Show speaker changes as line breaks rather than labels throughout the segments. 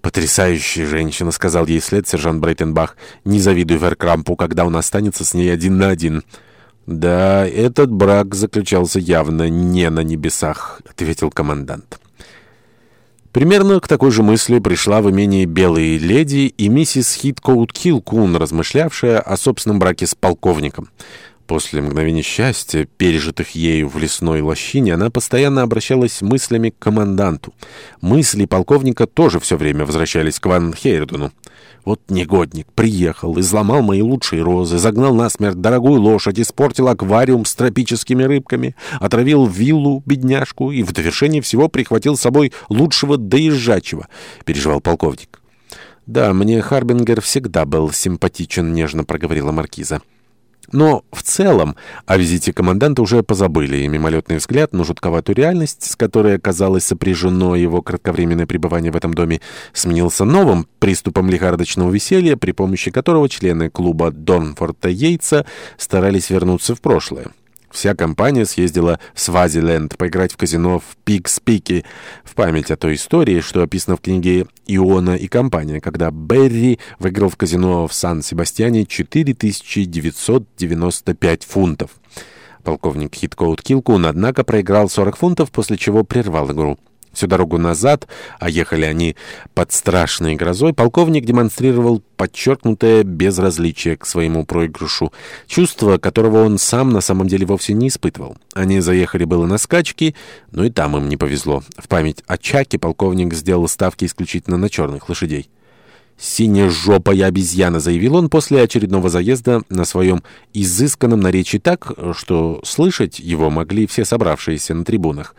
«Потрясающая женщина», — сказал ей след сержант Брейтенбах. «Не завидуй Веркрампу, когда он останется с ней один на один». «Да, этот брак заключался явно не на небесах», — ответил командант. Примерно к такой же мысли пришла в имение «Белые леди» и миссис Хиткоут Килкун, размышлявшая о собственном браке с полковником. После мгновений счастья, пережитых ею в лесной лощине, она постоянно обращалась мыслями к команданту. Мысли полковника тоже все время возвращались к Ван Хейрдену. «Вот негодник, приехал, изломал мои лучшие розы, загнал насмерть дорогую лошадь, испортил аквариум с тропическими рыбками, отравил виллу, бедняжку и в довершение всего прихватил с собой лучшего доезжачего», — переживал полковник. «Да, мне Харбингер всегда был симпатичен», — нежно проговорила маркиза. Но в целом о визите команданта уже позабыли, и мимолетный взгляд на жутковатую реальность, с которой оказалось сопряжено его кратковременное пребывание в этом доме, сменился новым приступом лихорадочного веселья, при помощи которого члены клуба Донфорта Йейтса старались вернуться в прошлое. Вся компания съездила в Свазиленд поиграть в казино в Пикс-Пике в память о той истории, что описано в книге «Иона и компания», когда Берри выиграл в казино в Сан-Себастьяне 4995 фунтов. Полковник Хиткоут Килкун, однако, проиграл 40 фунтов, после чего прервал игру. Всю дорогу назад, а ехали они под страшной грозой, полковник демонстрировал подчеркнутое безразличие к своему проигрышу, чувство которого он сам на самом деле вовсе не испытывал. Они заехали было на скачки, но и там им не повезло. В память о Чаке полковник сделал ставки исключительно на черных лошадей. «Синежопая обезьяна», — заявил он после очередного заезда на своем изысканном наречии так, что слышать его могли все собравшиеся на трибунах.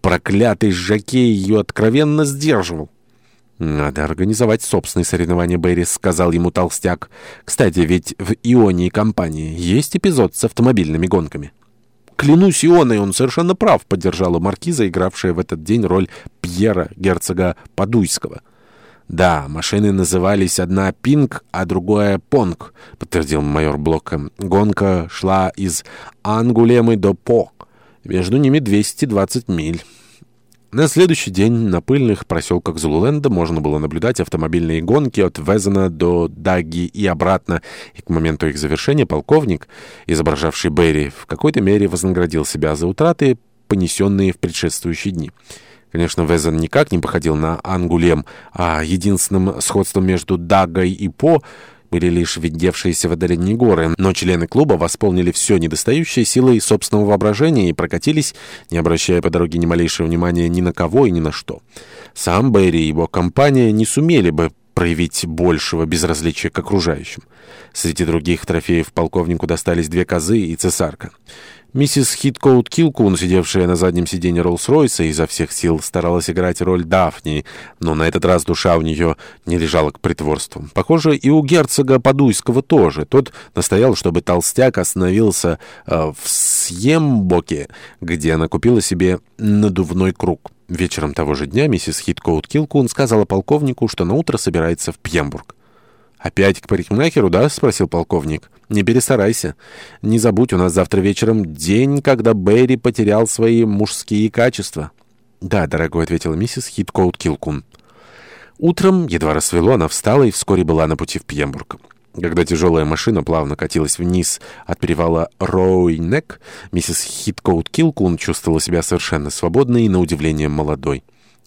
Проклятый Жакей ее откровенно сдерживал. «Надо организовать собственные соревнования, Берри — сказал ему толстяк. «Кстати, ведь в Ионии компании есть эпизод с автомобильными гонками». «Клянусь Ионой, он совершенно прав», — поддержала маркиза, игравшая в этот день роль Пьера, герцога Падуйского. «Да, машины назывались одна «Пинг», а другая «Понг», — подтвердил майор Блока. «Гонка шла из Ангулемы до По. Между ними 220 миль». На следующий день на пыльных проселках Зулуленда можно было наблюдать автомобильные гонки от Везена до Даги и обратно, и к моменту их завершения полковник, изображавший Берри, в какой-то мере вознаградил себя за утраты, понесенные в предшествующие дни. Конечно, Везен никак не походил на Ангулем, а единственным сходством между Дагой и По были лишь видевшиеся в отдалении горы, но члены клуба восполнили все недостающее силой собственного воображения и прокатились, не обращая по дороге ни малейшего внимания ни на кого и ни на что. Сам Берри и его компания не сумели бы проявить большего безразличия к окружающим. Среди других трофеев полковнику достались две козы и цесарка. Миссис Хиткоут Килкун, сидевшая на заднем сиденье Роллс-Ройса, изо всех сил старалась играть роль Дафнии, но на этот раз душа у нее не лежала к притворству. Похоже, и у герцога Подуйского тоже. Тот настоял, чтобы толстяк остановился э, в Сьембоке, где она купила себе надувной круг. Вечером того же дня миссис Хиткоут Килкун сказала полковнику, что на утро собирается в Пьембург. «Опять к парикмахеру, да?» — спросил полковник. «Не перестарайся. Не забудь, у нас завтра вечером день, когда Берри потерял свои мужские качества». «Да, дорогой», — ответила миссис Хиткоут Килкун. Утром, едва рассвело, она встала и вскоре была на пути в Пьембург. Когда тяжелая машина плавно катилась вниз от перевала Роуйнек, миссис Хиткоут Килкун чувствовала себя совершенно свободной и, на удивление, молодой.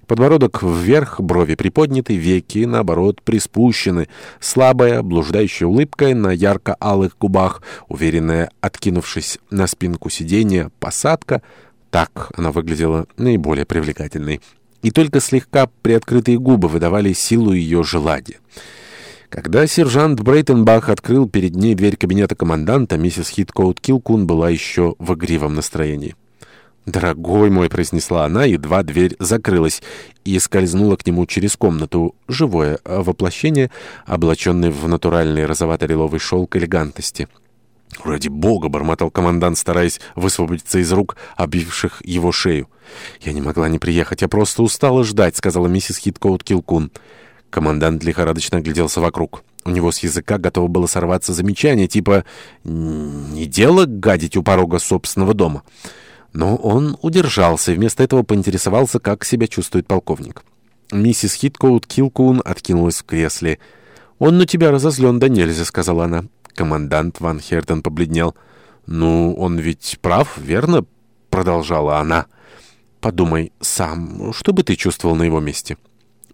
Подбородок вверх, брови приподняты, веки, наоборот, приспущены. Слабая, блуждающая улыбка на ярко-алых губах, уверенная, откинувшись на спинку сиденья, посадка. Так она выглядела наиболее привлекательной. И только слегка приоткрытые губы выдавали силу ее желания. Когда сержант Брейтенбах открыл перед ней дверь кабинета команданта, миссис Хиткоут Килкун была еще в игривом настроении. «Дорогой мой!» — произнесла она, едва дверь закрылась, и скользнула к нему через комнату живое воплощение, облаченное в натуральный розовато-лиловый шелк элегантности. «Ради бога!» — бормотал командант, стараясь высвободиться из рук, обивших его шею. «Я не могла не приехать, я просто устала ждать», — сказала миссис Хиткоут Килкун. Командант лихорадочно огляделся вокруг. У него с языка готово было сорваться замечание, типа «Не дело гадить у порога собственного дома». Но он удержался и вместо этого поинтересовался, как себя чувствует полковник. Миссис Хиткоут Килкуун откинулась в кресле. «Он на тебя разозлен, да нельзя», — сказала она. Командант Ван Херден побледнел. «Ну, он ведь прав, верно?» — продолжала она. «Подумай сам, что бы ты чувствовал на его месте?»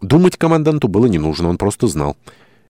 Думать команданту было не нужно, он просто знал.